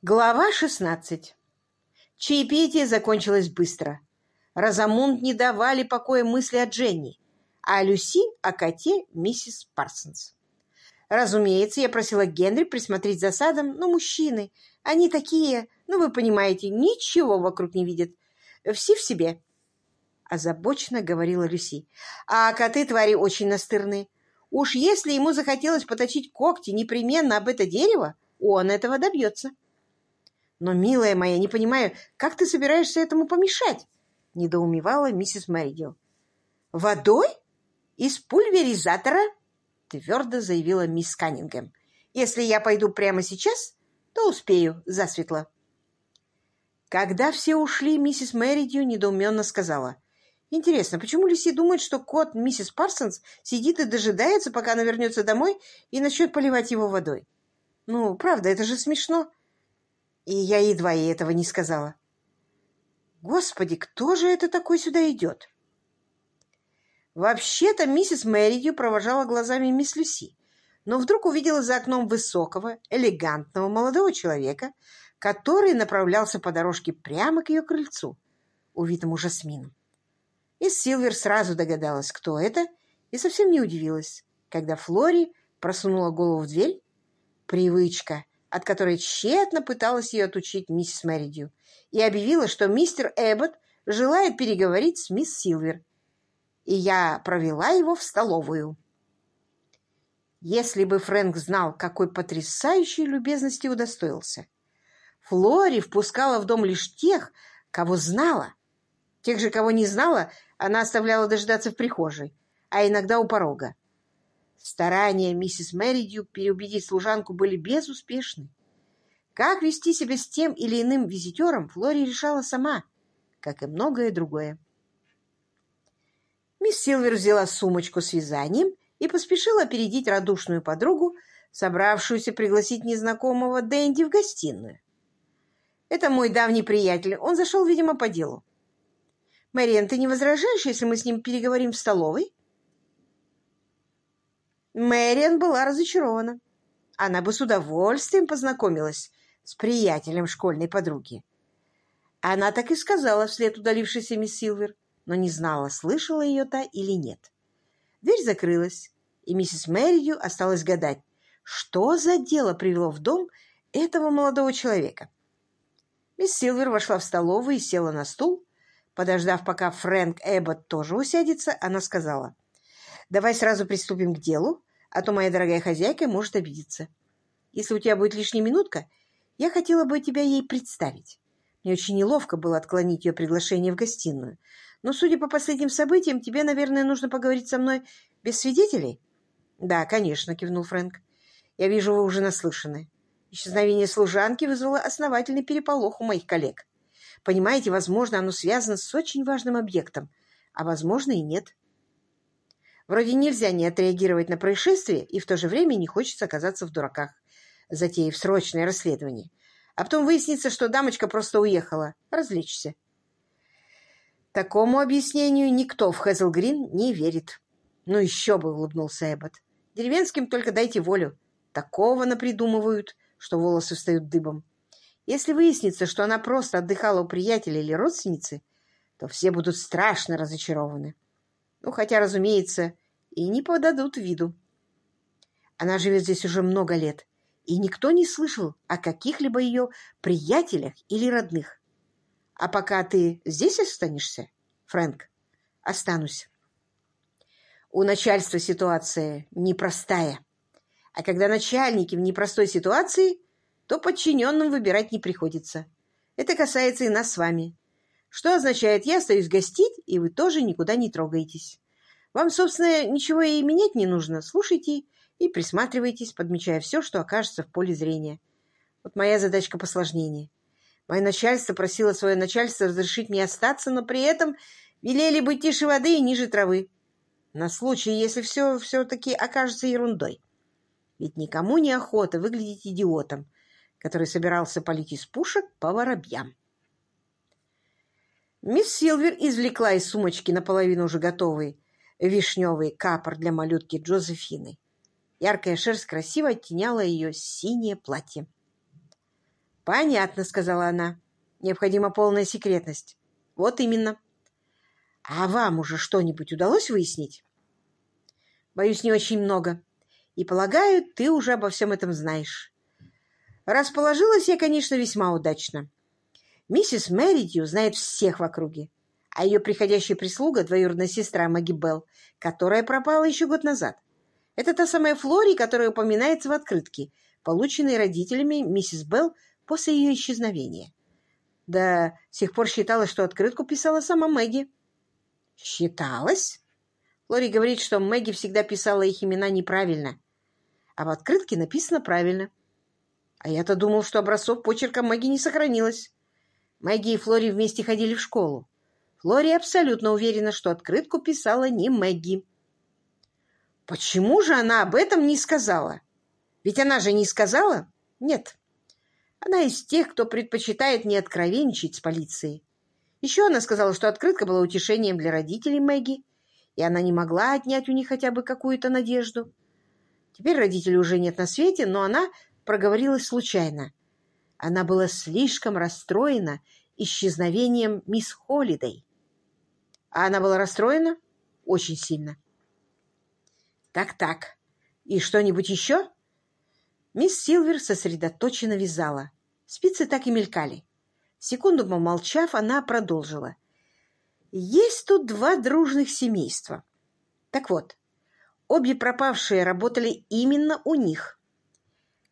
Глава 16. Чаепитие закончилось быстро. Розамунд не давали покоя мысли о Дженни, а Люси о коте миссис Парсонс. Разумеется, я просила Генри присмотреть за садом, но мужчины, они такие, ну вы понимаете, ничего вокруг не видят. Все в себе. Озабоченно говорила Люси. А коты твари очень настырные. Уж если ему захотелось поточить когти непременно об это дерево, он этого добьется. «Но, милая моя, не понимаю, как ты собираешься этому помешать?» — недоумевала миссис Мэридил. «Водой? Из пульверизатора?» — твердо заявила мисс Каннингем. «Если я пойду прямо сейчас, то успею засветло». Когда все ушли, миссис Мэридью недоуменно сказала. «Интересно, почему Люси думает, что кот миссис Парсонс сидит и дожидается, пока она вернется домой и начнет поливать его водой? Ну, правда, это же смешно и я едва ей этого не сказала. Господи, кто же это такой сюда идет? Вообще-то миссис Мэридью провожала глазами мисс Люси, но вдруг увидела за окном высокого, элегантного молодого человека, который направлялся по дорожке прямо к ее крыльцу, увитому жасмином. И Силвер сразу догадалась, кто это, и совсем не удивилась, когда Флори просунула голову в дверь. Привычка от которой тщетно пыталась ее отучить миссис Мэридью, и объявила, что мистер Эббот желает переговорить с мисс Силвер, и я провела его в столовую. Если бы Фрэнк знал, какой потрясающей любезности удостоился. Флори впускала в дом лишь тех, кого знала. Тех же, кого не знала, она оставляла дожидаться в прихожей, а иногда у порога. Старания миссис Мэридью переубедить служанку были безуспешны. Как вести себя с тем или иным визитером, Флори решала сама, как и многое другое. Мисс Силвер взяла сумочку с вязанием и поспешила опередить радушную подругу, собравшуюся пригласить незнакомого Дэнди в гостиную. «Это мой давний приятель. Он зашел, видимо, по делу. Мэриэн, ты не возражаешь, если мы с ним переговорим в столовой?» Мэриан была разочарована. Она бы с удовольствием познакомилась с приятелем школьной подруги. Она так и сказала вслед удалившейся мисс Силвер, но не знала, слышала ее та или нет. Дверь закрылась, и миссис Мэридью осталось гадать, что за дело привело в дом этого молодого человека. Мисс Силвер вошла в столовую и села на стул. Подождав, пока Фрэнк Эббот тоже усядется, она сказала, «Давай сразу приступим к делу, а то моя дорогая хозяйка может обидеться. Если у тебя будет лишняя минутка, я хотела бы тебя ей представить. Мне очень неловко было отклонить ее приглашение в гостиную. Но, судя по последним событиям, тебе, наверное, нужно поговорить со мной без свидетелей? — Да, конечно, — кивнул Фрэнк. — Я вижу, вы уже наслышаны. Исчезновение служанки вызвало основательный переполох у моих коллег. Понимаете, возможно, оно связано с очень важным объектом, а возможно и нет. Вроде нельзя не отреагировать на происшествие, и в то же время не хочется оказаться в дураках, затеяв срочное расследование. А потом выяснится, что дамочка просто уехала. Развлечься. Такому объяснению никто в Хэзлгрин не верит. Ну еще бы, улыбнулся Эббот. Деревенским только дайте волю. Такого напридумывают, что волосы встают дыбом. Если выяснится, что она просто отдыхала у приятеля или родственницы, то все будут страшно разочарованы. Ну, хотя, разумеется, и не подадут виду. Она живет здесь уже много лет, и никто не слышал о каких-либо ее приятелях или родных. А пока ты здесь останешься, Фрэнк, останусь. У начальства ситуация непростая. А когда начальники в непростой ситуации, то подчиненным выбирать не приходится. Это касается и нас с вами. Что означает, я остаюсь гостить, и вы тоже никуда не трогаетесь. Вам, собственно, ничего и менять не нужно. Слушайте и присматривайтесь, подмечая все, что окажется в поле зрения. Вот моя задачка посложнее. Мое начальство просило свое начальство разрешить мне остаться, но при этом велели быть тише воды и ниже травы. На случай, если все все-таки окажется ерундой. Ведь никому не охота выглядеть идиотом, который собирался полить из пушек по воробьям. Мисс Силвер извлекла из сумочки наполовину уже готовый вишневый капор для малютки Джозефины. Яркая шерсть красиво оттеняла ее синее платье. «Понятно», — сказала она. «Необходима полная секретность». «Вот именно». «А вам уже что-нибудь удалось выяснить?» «Боюсь, не очень много. И, полагаю, ты уже обо всем этом знаешь. Расположилась я, конечно, весьма удачно. Миссис Мэридью знает всех в округе, а ее приходящая прислуга — двоюродная сестра Маги Белл, которая пропала еще год назад. Это та самая Флори, которая упоминается в открытке, полученной родителями миссис Белл после ее исчезновения. До сих пор считалось, что открытку писала сама Мэгги. Считалось? Лори говорит, что Мэгги всегда писала их имена неправильно, а в открытке написано правильно. А я-то думал, что образцов почерка Мэгги не сохранилось. Мэгги и Флори вместе ходили в школу. Флори абсолютно уверена, что открытку писала не Мэгги. Почему же она об этом не сказала? Ведь она же не сказала? Нет. Она из тех, кто предпочитает не откровенничать с полицией. Еще она сказала, что открытка была утешением для родителей Мэгги, и она не могла отнять у них хотя бы какую-то надежду. Теперь родителей уже нет на свете, но она проговорилась случайно. Она была слишком расстроена исчезновением мисс Холидей. А она была расстроена? Очень сильно. Так-так. И что-нибудь еще? Мисс Силвер сосредоточенно вязала. Спицы так и мелькали. Секунду помолчав, она продолжила. Есть тут два дружных семейства. Так вот, обе пропавшие работали именно у них.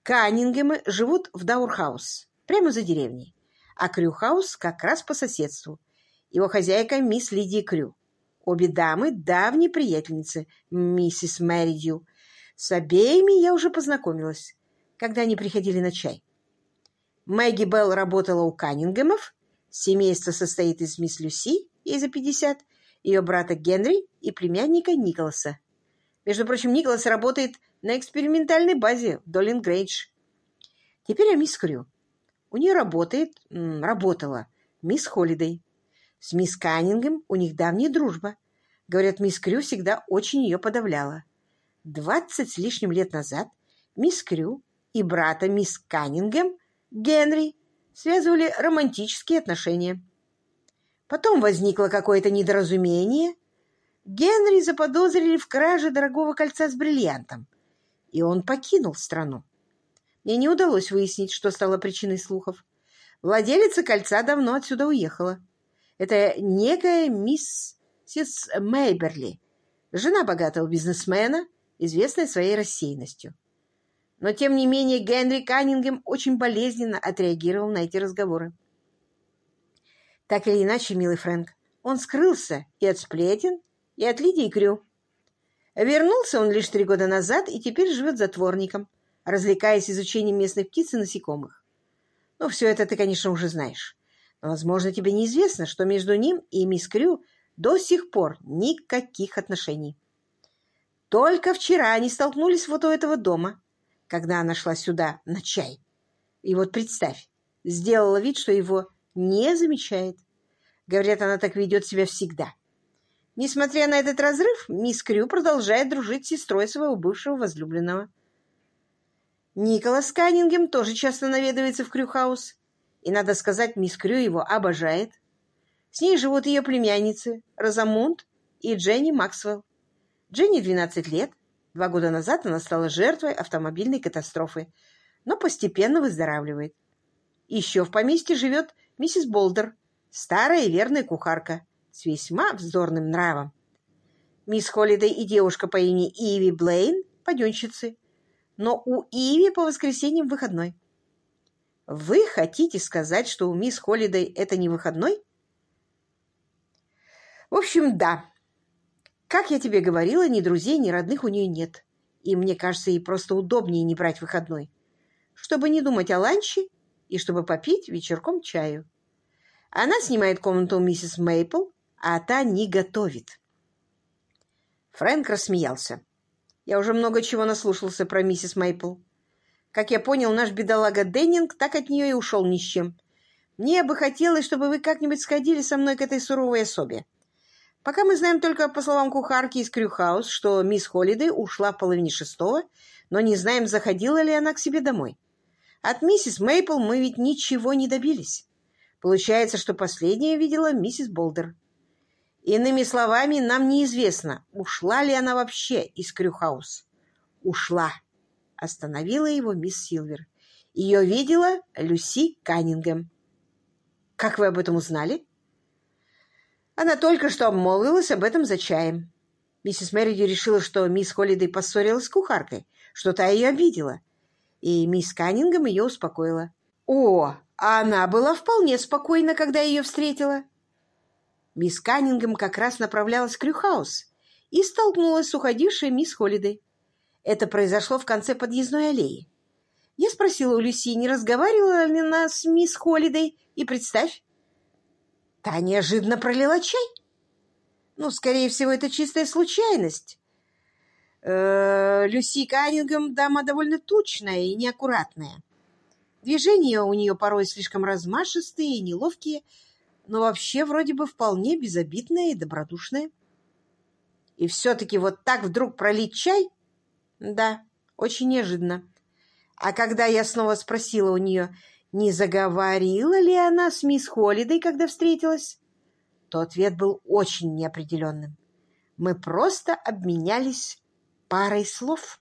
Каннингемы живут в Даурхаус, прямо за деревней, а Крюхаус как раз по соседству. Его хозяйка мисс Лидия Крю. Обе дамы — давние приятельницы, миссис Мэридью. С обеими я уже познакомилась когда они приходили на чай. Мэгги Белл работала у Каннингемов. Семейство состоит из мисс Люси, ей за 50, ее брата Генри и племянника Николаса. Между прочим, Николас работает на экспериментальной базе в Долин Грейдж. Теперь о мисс Крю. У нее работает, работала мисс Холидей. С мисс Каннингем у них давняя дружба. Говорят, мисс Крю всегда очень ее подавляла. Двадцать с лишним лет назад мисс Крю и брата мисс Каннингем, Генри, связывали романтические отношения. Потом возникло какое-то недоразумение. Генри заподозрили в краже дорогого кольца с бриллиантом, и он покинул страну. Мне не удалось выяснить, что стало причиной слухов. Владелица кольца давно отсюда уехала. Это некая мисс Мейберли, жена богатого бизнесмена, известная своей рассеянностью. Но, тем не менее, Генри Каннингем очень болезненно отреагировал на эти разговоры. Так или иначе, милый Фрэнк, он скрылся и от сплетен, и от Лидии Крю. Вернулся он лишь три года назад и теперь живет затворником, развлекаясь изучением местных птиц и насекомых. Ну, все это ты, конечно, уже знаешь. Но, возможно, тебе неизвестно, что между ним и мисс Крю до сих пор никаких отношений. Только вчера они столкнулись вот у этого дома, когда она шла сюда на чай. И вот представь, сделала вид, что его не замечает. Говорят, она так ведет себя всегда. Несмотря на этот разрыв, мисс Крю продолжает дружить с сестрой своего бывшего возлюбленного. Николас Каннингем тоже часто наведывается в Крюхаус. И, надо сказать, мисс Крю его обожает. С ней живут ее племянницы Розамунд и Дженни Максвелл. Дженни 12 лет, Два года назад она стала жертвой автомобильной катастрофы, но постепенно выздоравливает. Еще в поместье живет миссис Болдер, старая и верная кухарка, с весьма вздорным нравом. Мисс Холлидей и девушка по имени Иви Блейн – паденщицы, но у Иви по воскресеньям выходной. Вы хотите сказать, что у мисс Холлидей это не выходной? В общем, да, как я тебе говорила, ни друзей, ни родных у нее нет. И мне кажется, ей просто удобнее не брать выходной, чтобы не думать о ланче и чтобы попить вечерком чаю. Она снимает комнату у миссис Мейпл, а та не готовит. Фрэнк рассмеялся. Я уже много чего наслушался про миссис Мейпл. Как я понял, наш бедолага Деннинг так от нее и ушел ни с чем. Мне бы хотелось, чтобы вы как-нибудь сходили со мной к этой суровой особе. Пока мы знаем только, по словам кухарки из Крюхаус, что мисс Холлидей ушла в половине шестого, но не знаем, заходила ли она к себе домой. От миссис Мейпл мы ведь ничего не добились. Получается, что последняя видела миссис Болдер. Иными словами, нам неизвестно, ушла ли она вообще из Крюхаус. Ушла. Остановила его мисс Силвер. Ее видела Люси Каннингем. Как вы об этом узнали? Она только что обмолвилась об этом за чаем. Миссис Мериди решила, что мисс Холлидей поссорилась с кухаркой, что та ее обидела. И мисс Каннингем ее успокоила. О, она была вполне спокойна, когда ее встретила. Мисс Каннингем как раз направлялась в Крюхаус и столкнулась с уходившей мисс Холлидей. Это произошло в конце подъездной аллеи. Я спросила у Люси, не разговаривала ли она с мисс Холлидей, и представь, та неожиданно пролила чай. Ну, скорее всего, это чистая случайность. Э -э, Люси Каннингем дама довольно тучная и неаккуратная. Движения у нее порой слишком размашистые и неловкие, но вообще вроде бы вполне безобидная и добродушная. И все-таки вот так вдруг пролить чай? Да, очень неожиданно. А когда я снова спросила у нее, не заговорила ли она с мисс Холлидой, когда встретилась, то ответ был очень неопределенным. Мы просто обменялись парой слов.